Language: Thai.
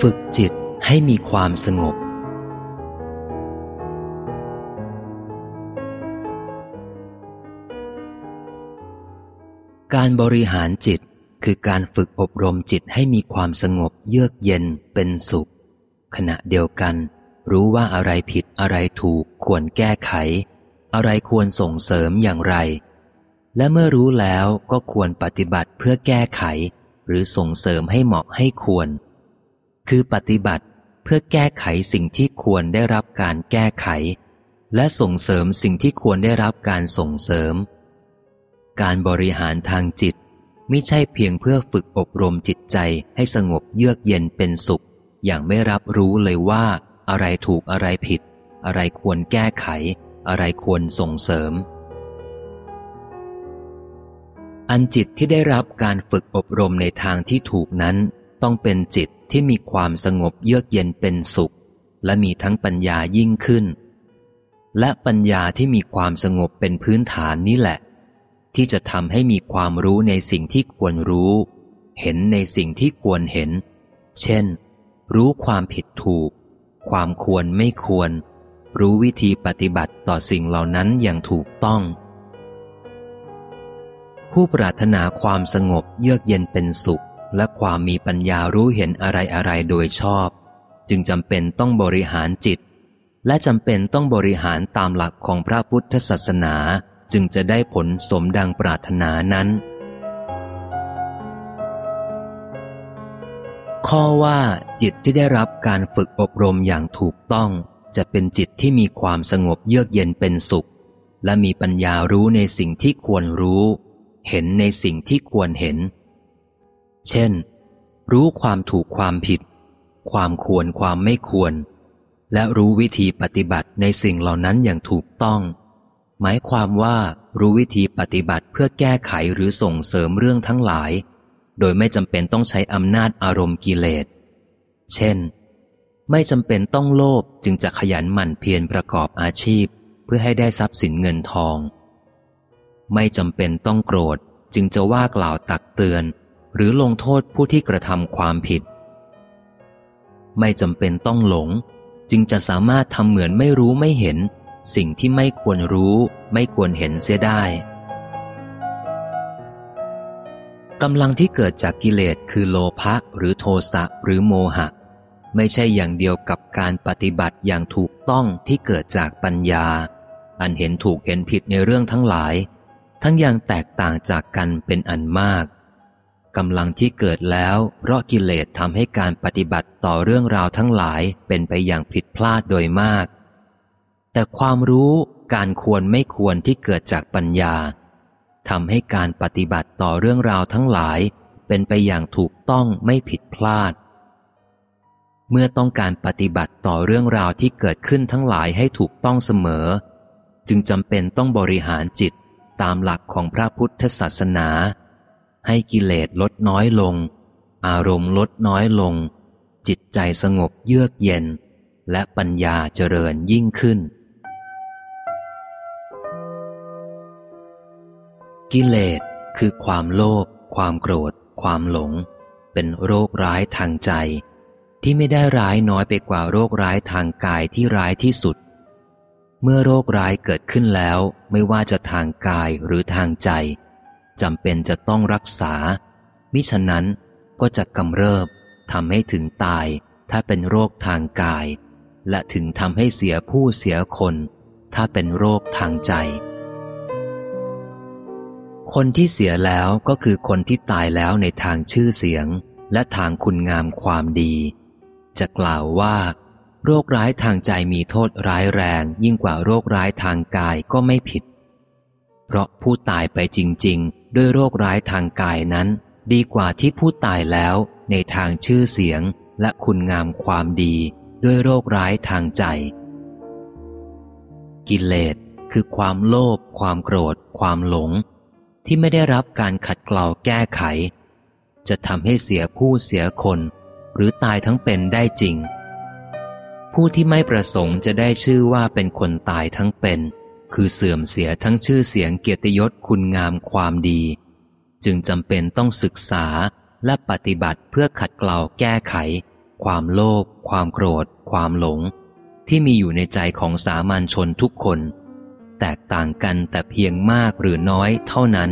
ฝึกจิตให้มีความสงบ การบริหารจิตคือการฝึกอบรมจิตให้มีความสงบเยือกเย็นเป็นสุข ขณะเดียวกัน รู้ว่าอะไรผิดอะไรถูกควรแก้ไข อะไรควรส่งเสริมอย่างไร และเมื่อรู้แล้วก็ควรปฏิบัติเพื่อแก้ไข หรือส่งเสริมให้เหมาะให้ควร คือปฏิบัติเพื่อแก้ไขสิ่งที่ควรได้รับการแก้ไข และส่งเสริมสิ่งที่ควรได้รับการส่งเสริม การบริหารทางจิตไม่ใช่เพียงเพื่อฝึกอบรมจิตใจให้สงบเยือกเย็นเป็นสุข อย่างไม่รับรู้เลยว่าอะไรถูกอะไรผิด อะไรควรแก้ไข อะไรควรส่งเสริม อันจิตที่ได้รับการฝึกอบรมในทางที่ถูกนั้น ต้องเป็นจิตที่มีความสงบเยือกเย็นเป็นสุข และมีทั้งปัญญายิ่งขึ้น และปัญญาที่มีความสงบเป็นพื้นฐานนี่แหละ ที่จะทำให้มีความรู้ในสิ่งที่ควรรู้ เห็นในสิ่งที่ควรเห็น เช่น รู้ความผิดถูก ความควรไม่ควร รู้วิธีปฏิบัติต่อสิ่งเหล่านั้นอย่างถูกต้อง ผู้ปรารถนาความสงบเยือกเย็นเป็นสุข และความมีปัญญารู้เห็นอะไรอะไรโดยชอบ จึงจำเป็นต้องบริหารจิต และจำเป็นต้องบริหารตามหลักของพระพุทธศาสนาจึงจะได้ผลสมดังปรารถนานั้น ข้อว่าจิตที่ได้รับการฝึกอบรมอย่างถูกต้อง จะเป็นจิตที่มีความสงบเยือกเย็นเป็นสุข และมีปัญญารู้ในสิ่งที่ควรรู้ เห็นในสิ่งที่ควรเห็น เช่น รู้ความถูกความผิด ความควรความไม่ควร และรู้วิธีปฏิบัติในสิ่งเหล่านั้นอย่างถูกต้อง หมายความว่ารู้วิธีปฏิบัติเพื่อแก้ไขหรือส่งเสริมเรื่องทั้งหลาย โดยไม่จำเป็นต้องใช้อำนาจอารมณ์กิเลส เช่น ไม่จำเป็นต้องโลภจึงจะขยันหมั่นเพียรประกอบอาชีพ เพื่อให้ได้ทรัพย์สินเงินทอง ไม่จำเป็นต้องโกรธจึงจะว่ากล่าวตักเตือน หรือลงโทษผู้ที่กระทำความผิด ไม่จำเป็นต้องหลง จึงจะสามารถทำเหมือนไม่รู้ไม่เห็น สิ่งที่ไม่ควรรู้ ไม่ควรเห็นเสียได้กำลังที่เกิดจากกิเลสคือโลภะหรือโทสะหรือโมหะ ไม่ใช่อย่างเดียวกับการปฏิบัติอย่างถูกต้องที่เกิดจากปัญญา อันเห็นถูกเห็นผิดในเรื่องทั้งหลาย ทั้งอยังแตกต่างจากกันเป็นอันมาก กำลังที่เกิดแล้ว เพราะกิเลสทำให้การปฏิบัติต่อเรื่องราวทั้งหลายเป็นไปอย่างผิดพลาดโดยมาก แต่ความรู้การควรไม่ควรที่เกิดจากปัญญาทำให้การปฏิบัติต่อเรื่องราวทั้งหลาย เป็นไปอย่างถูกต้องไม่ผิดพลาด เมื่อต้องการปฏิบัติต่อเรื่องราวที่เกิดขึ้นทั้งหลายให้ถูกต้องเสมอ จึงจำเป็นต้องบริหารจิตตามหลักของพระพุทธศาสนา ให้กิเลสลดน้อยลง อารมณ์ลดน้อยลง จิตใจสงบเยือกเย็น และปัญญาเจริญยิ่งขึ้น กิเลสคือความโลภความโกรธ ความหลง เป็นโรคร้ายทางใจ ที่ไม่ได้ร้ายน้อยไปกว่าโรคร้ายทางกายที่ร้ายที่สุด เมื่อโรคร้ายเกิดขึ้นแล้ว ไม่ว่าจะทางกายหรือทางใจ จำเป็นจะต้องรักษา มิฉะนั้นก็จะกำเริบทำให้ถึงตายถ้าเป็นโรคทางกาย และถึงทำให้เสียผู้เสียคน ถ้าเป็นโรคทางใจ คนที่เสียแล้วก็คือคนที่ตายแล้วในทางชื่อเสียง และทางคุณงามความดี จะกล่าวว่า โรคร้ายทางใจมีโทษร้ายแรงยิ่งกว่าโรคร้ายทางกายก็ไม่ผิด เพราะผู้ตายไปจริง ๆ ด้วยโรคร้ายทางกายนั้น ดีกว่าที่ผู้ตายแล้วในทางชื่อเสียงและคุณงามความดีด้วยโรคร้ายทางใจ กิเลสคือความโลภความโกรธ ความหลง ที่ไม่ได้รับการขัดเกลาแก้ไข จะทำให้เสียผู้เสียคน หรือตายทั้งเป็นได้จริง ผู้ที่ไม่ประสงค์จะได้ชื่อว่าเป็นคนตายทั้งเป็น คือเสื่อมเสียทั้งชื่อเสียงเกียรติยศคุณงามความดี จึงจำเป็นต้องศึกษาและปฏิบัติเพื่อขัดเกลาแก้ไข ความโลภความโกรธ ความหลง ที่มีอยู่ในใจของสามัญชนทุกคน แตกต่างกันแต่เพียงมากหรือน้อยเท่านั้น